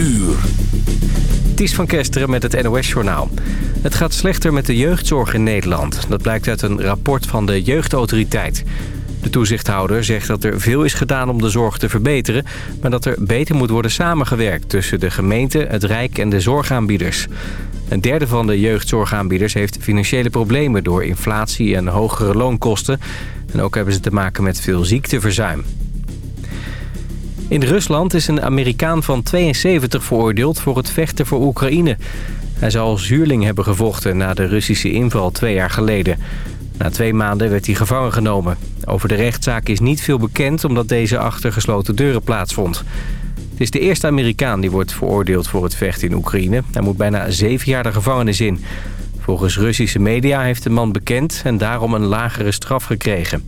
uur. Ties van Kesteren met het NOS-journaal. Het gaat slechter met de jeugdzorg in Nederland. Dat blijkt uit een rapport van de Jeugdautoriteit. De toezichthouder zegt dat er veel is gedaan om de zorg te verbeteren... maar dat er beter moet worden samengewerkt tussen de gemeente, het Rijk en de zorgaanbieders. Een derde van de jeugdzorgaanbieders heeft financiële problemen... door inflatie en hogere loonkosten. En ook hebben ze te maken met veel ziekteverzuim. In Rusland is een Amerikaan van 72 veroordeeld voor het vechten voor Oekraïne. Hij zou als huurling hebben gevochten na de Russische inval twee jaar geleden. Na twee maanden werd hij gevangen genomen. Over de rechtszaak is niet veel bekend omdat deze achter gesloten deuren plaatsvond. Het is de eerste Amerikaan die wordt veroordeeld voor het vechten in Oekraïne. Hij moet bijna zeven jaar de gevangenis in. Volgens Russische media heeft de man bekend en daarom een lagere straf gekregen.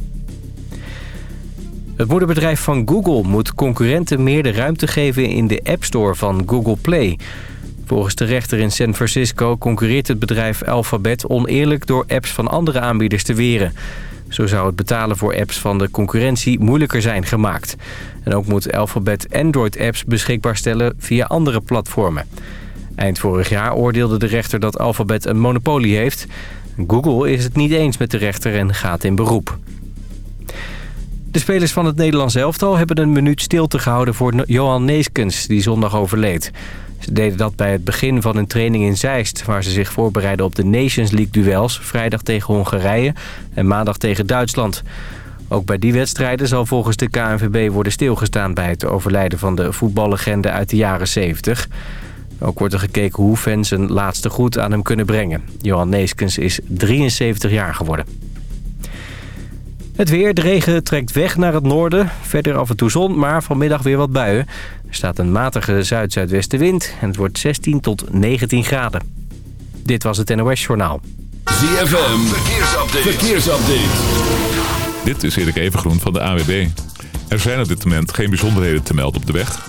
Het moederbedrijf van Google moet concurrenten meer de ruimte geven in de App Store van Google Play. Volgens de rechter in San Francisco concurreert het bedrijf Alphabet oneerlijk door apps van andere aanbieders te weren. Zo zou het betalen voor apps van de concurrentie moeilijker zijn gemaakt. En ook moet Alphabet Android-apps beschikbaar stellen via andere platformen. Eind vorig jaar oordeelde de rechter dat Alphabet een monopolie heeft. Google is het niet eens met de rechter en gaat in beroep. De spelers van het Nederlands elftal hebben een minuut stilte gehouden voor Johan Neeskens, die zondag overleed. Ze deden dat bij het begin van een training in Zeist... waar ze zich voorbereiden op de Nations League-duels... vrijdag tegen Hongarije en maandag tegen Duitsland. Ook bij die wedstrijden zal volgens de KNVB worden stilgestaan... bij het overlijden van de voetballegende uit de jaren 70. Ook wordt er gekeken hoe fans een laatste groet aan hem kunnen brengen. Johan Neeskens is 73 jaar geworden. Het weer, de regen trekt weg naar het noorden. Verder af en toe zon, maar vanmiddag weer wat buien. Er staat een matige zuid-zuidwestenwind en het wordt 16 tot 19 graden. Dit was het NOS Journaal. ZFM, verkeersupdate. verkeersupdate. Dit is Erik Evengroen van de AWB. Er zijn op dit moment geen bijzonderheden te melden op de weg.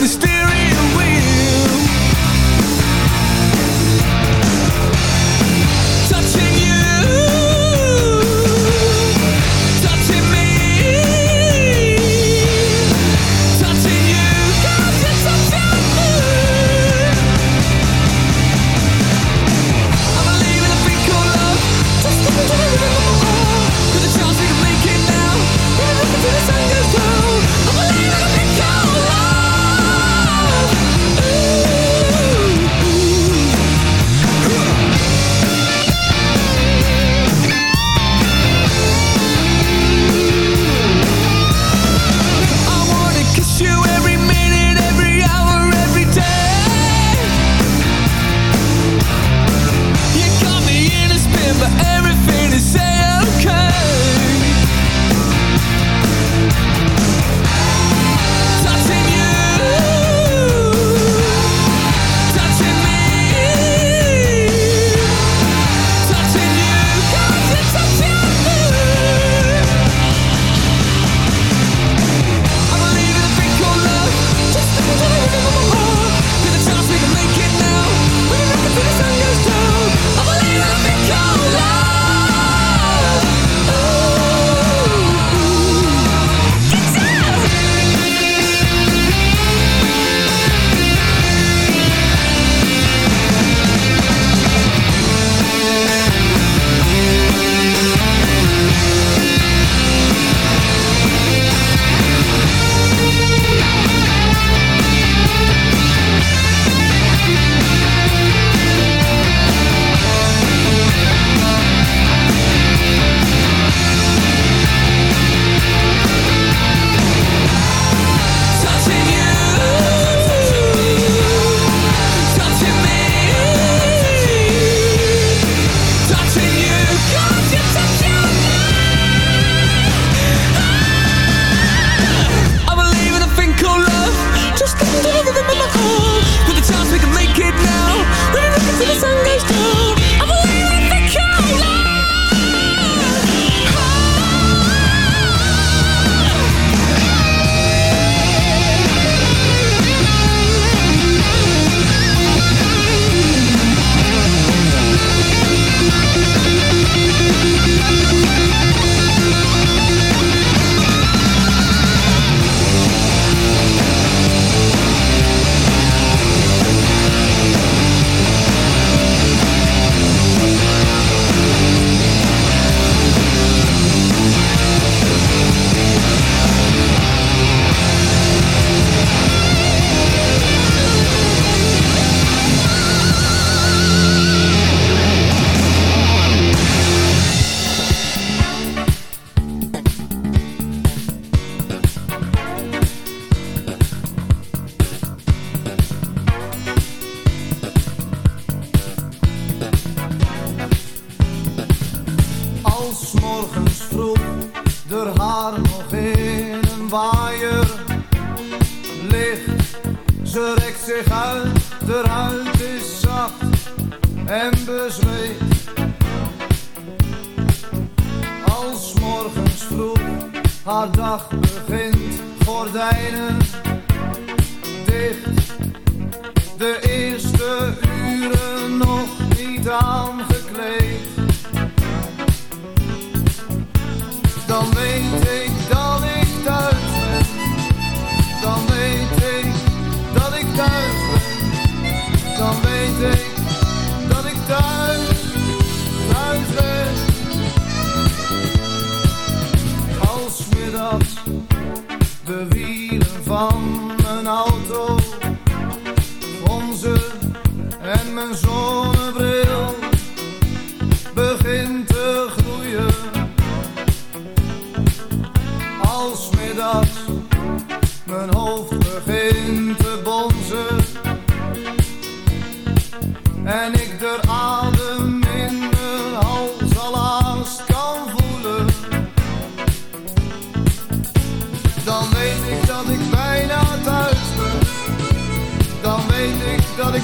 the steel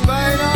baby.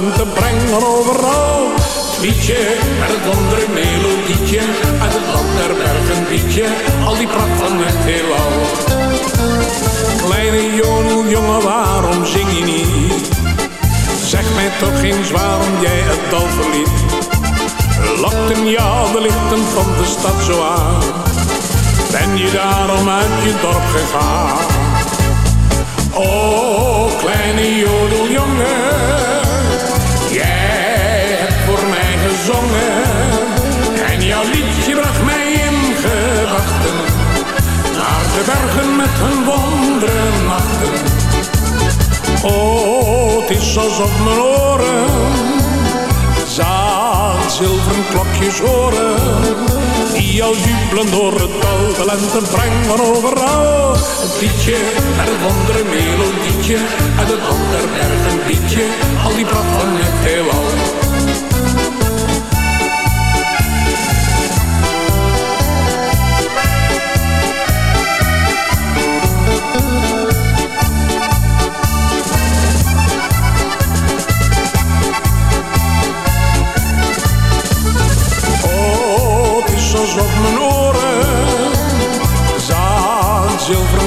De lente brengen overal. Liedje met het wondere melodietje. Uit het land der bergen liedje. Al die pracht van het heelal. Kleine jongen, waarom zing je niet? Zeg mij toch eens waarom jij het dal verliet. Lokten jou de lichten van de stad zo aan ben je daarom uit je dorp gegaan? Oh, kleine jodeljongen, En jouw liedje bracht mij in gedachten. Naar de bergen met hun wonderen nachten. Oh, het is alsof mijn oren zaad zilveren klokjes horen die al jubelen door het dal. De lente brengt van overal. Een liedje met het wondere melodietje. Uit het ander berg een liedje. Al die pracht van het heelal.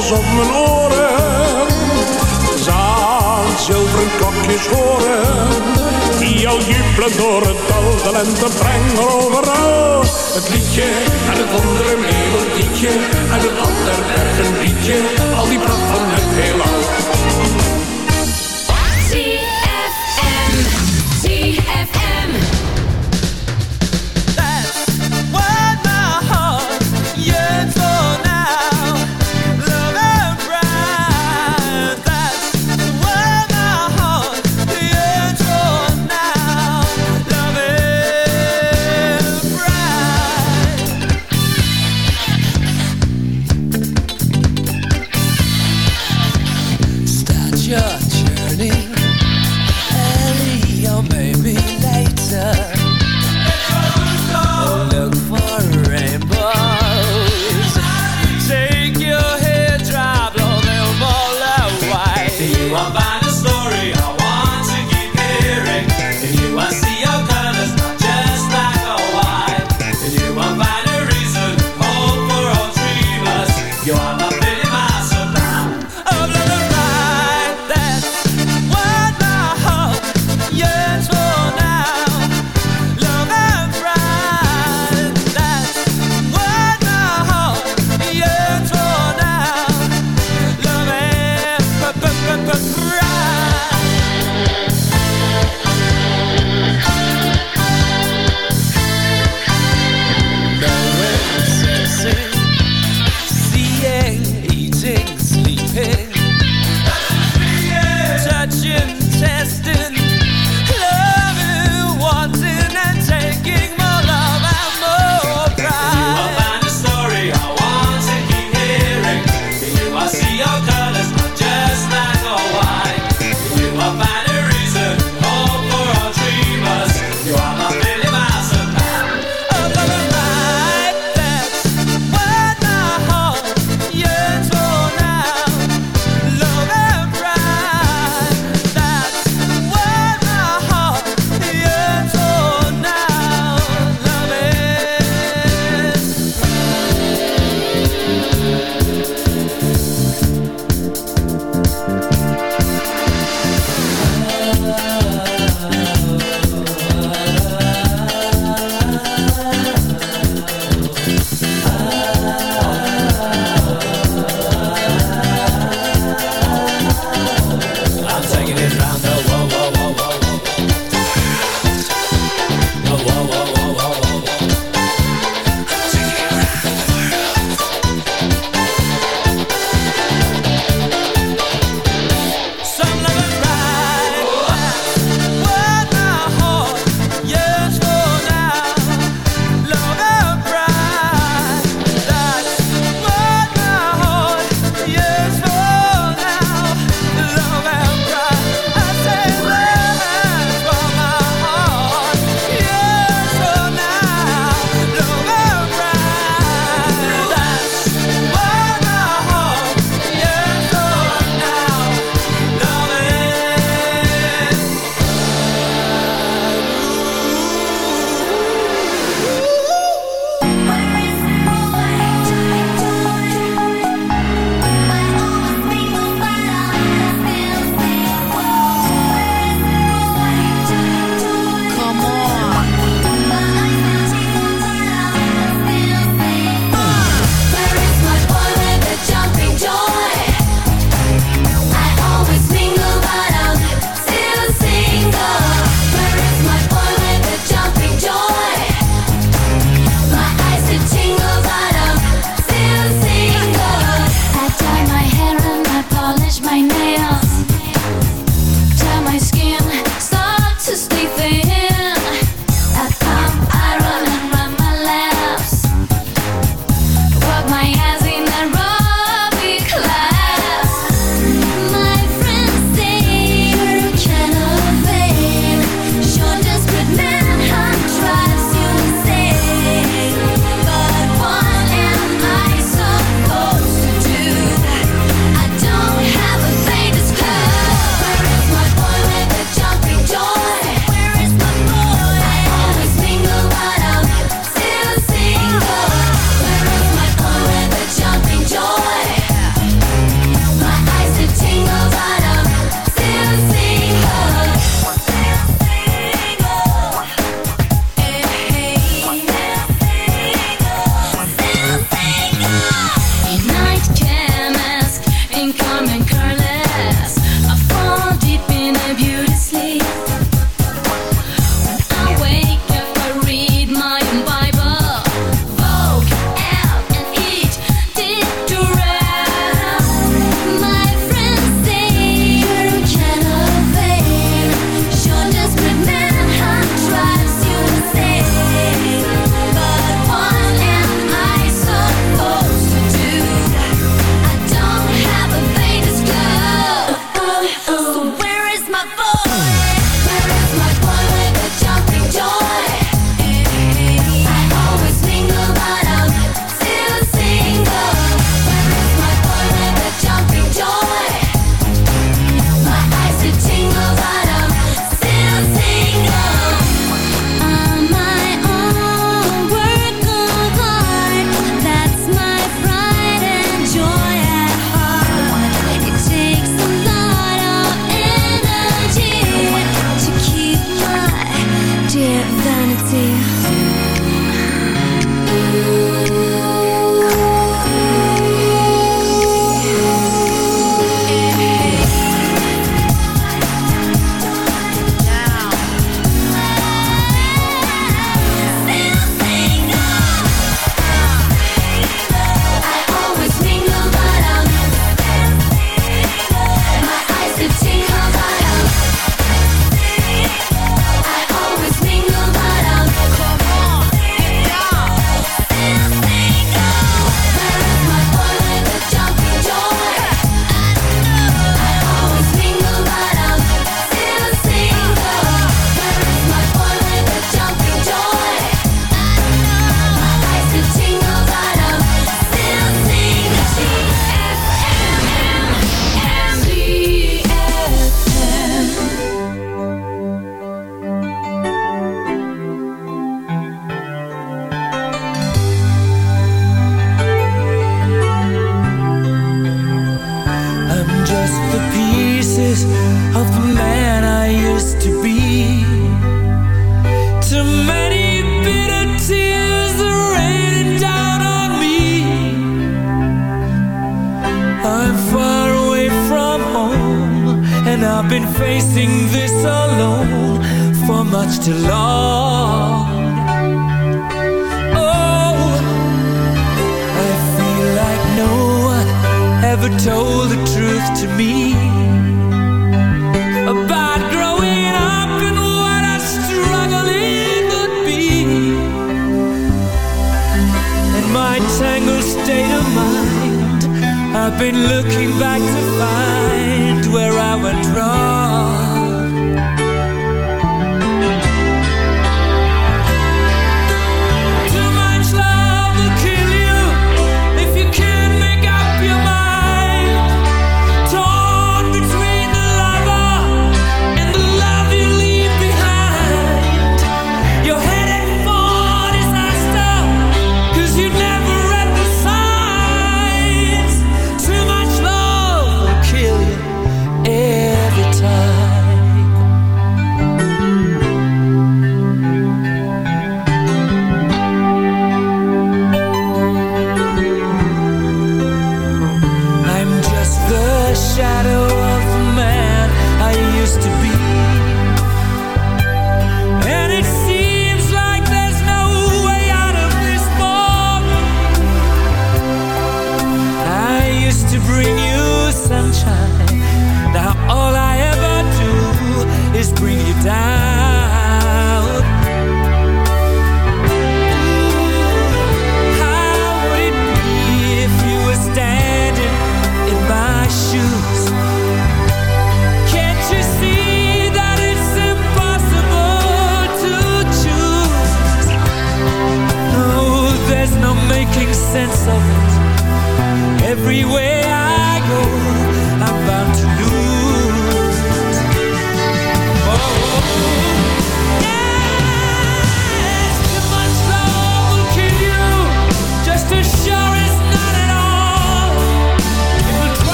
Is alsof mijn oren zaan zilveren klokjes horen. Die al jubelen door het dal, de lente brengen overal. Het liedje en het andere melodietje en het ander bergen liedje. Al die pracht van het heelal.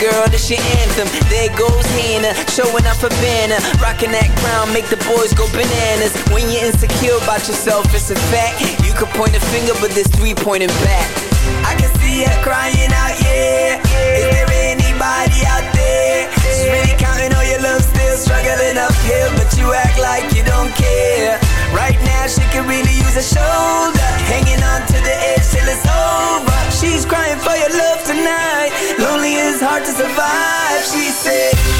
girl, this your anthem. There goes Hannah, showing up for banner. Rocking that crown, make the boys go bananas. When you're insecure about yourself, it's a fact. You could point a finger, but there's three pointing back. I can see her crying out, yeah. Is there anybody out there? She's really counting all your love, still struggling uphill, but you act like you don't care. Right now, she could really use a shoulder, hanging on to the edge till it's over. She's crying for your love tonight is hard to survive, she said.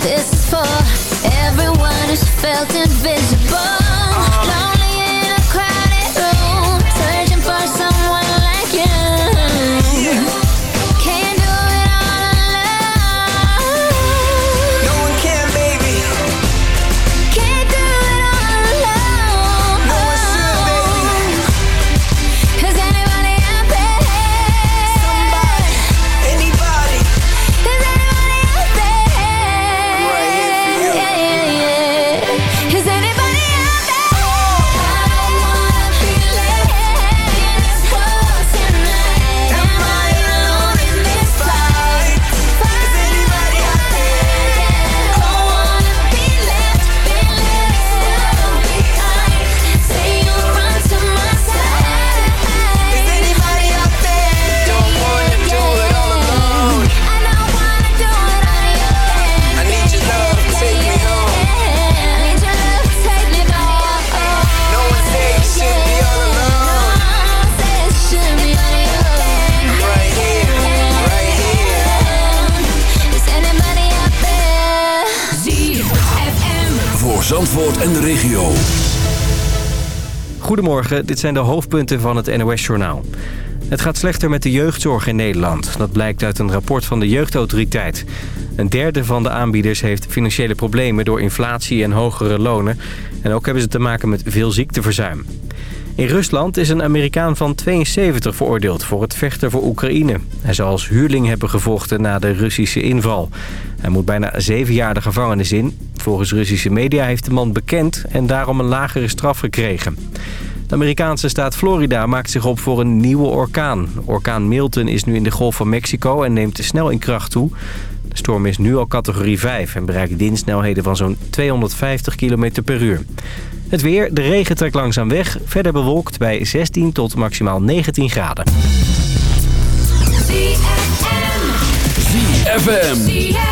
this is for everyone who's felt invisible. Goedemorgen, dit zijn de hoofdpunten van het NOS-journaal. Het gaat slechter met de jeugdzorg in Nederland. Dat blijkt uit een rapport van de Jeugdautoriteit. Een derde van de aanbieders heeft financiële problemen door inflatie en hogere lonen. En ook hebben ze te maken met veel ziekteverzuim. In Rusland is een Amerikaan van 72 veroordeeld voor het vechten voor Oekraïne. Hij zou als huurling hebben gevochten na de Russische inval. Hij moet bijna zeven jaar de gevangenis in. Volgens Russische media heeft de man bekend en daarom een lagere straf gekregen. De Amerikaanse staat Florida maakt zich op voor een nieuwe orkaan. Orkaan Milton is nu in de Golf van Mexico en neemt snel in kracht toe. De storm is nu al categorie 5 en bereikt windsnelheden van zo'n 250 km per uur. Het weer, de regen trekt langzaam weg. Verder bewolkt bij 16 tot maximaal 19 graden. ZFM.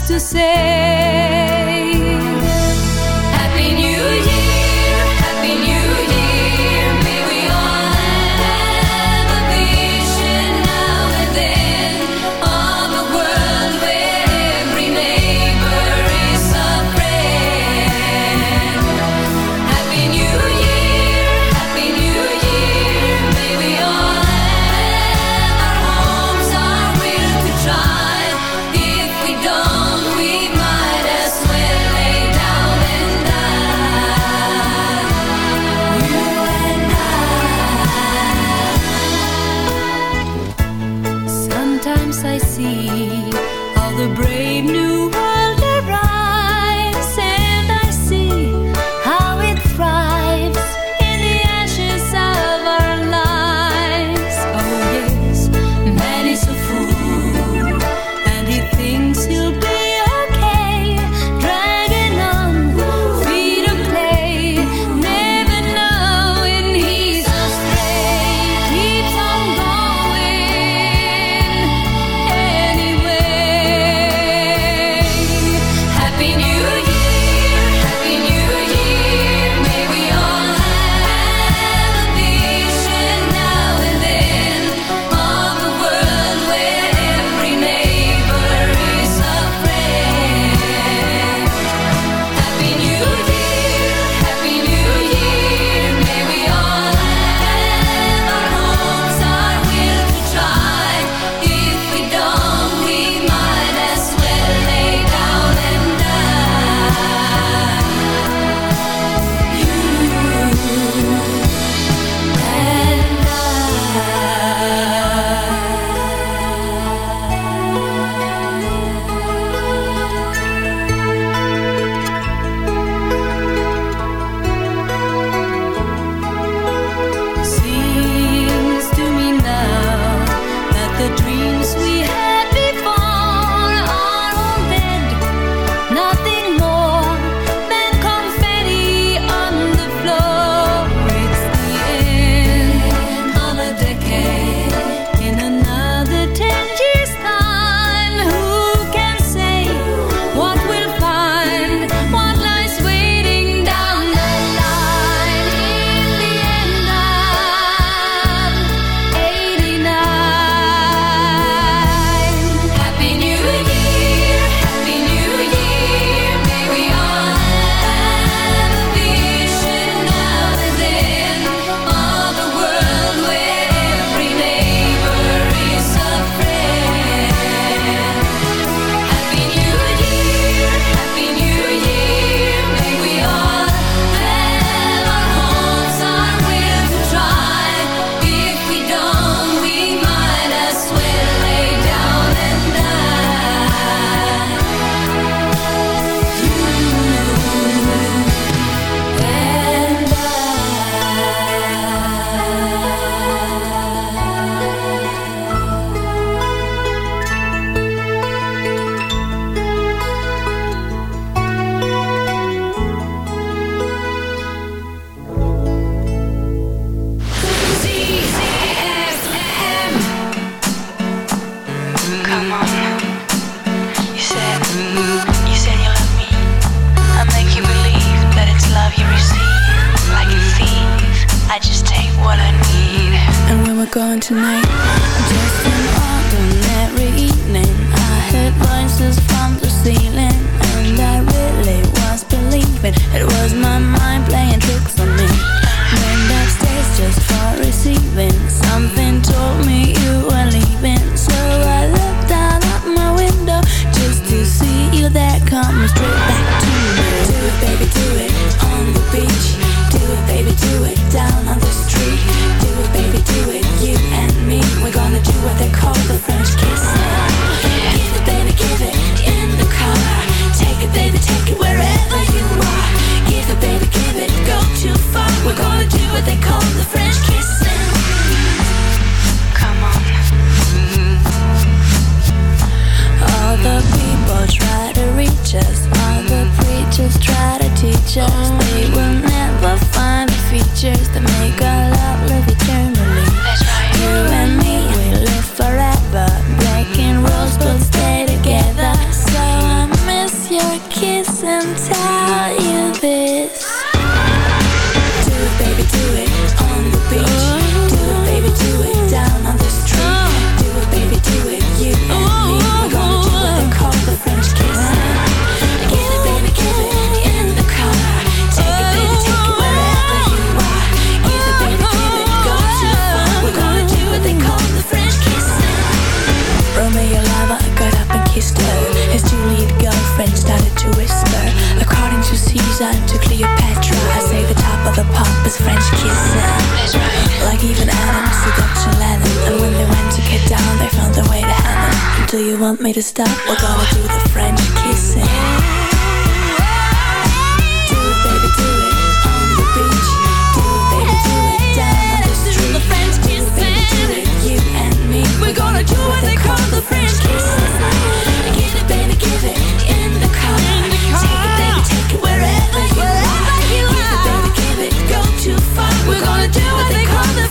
to say. going tonight. want me to stop? We're gonna do the French kissing. Do it, baby, do it on the beach. Do it, baby, do it. Do the French kissing. Baby, you and me. We're gonna do what they call the French kissing. Give it, baby, give it in the car. Take it, baby, take it wherever you. Give it, baby, give it, go too far. We're gonna do what they call the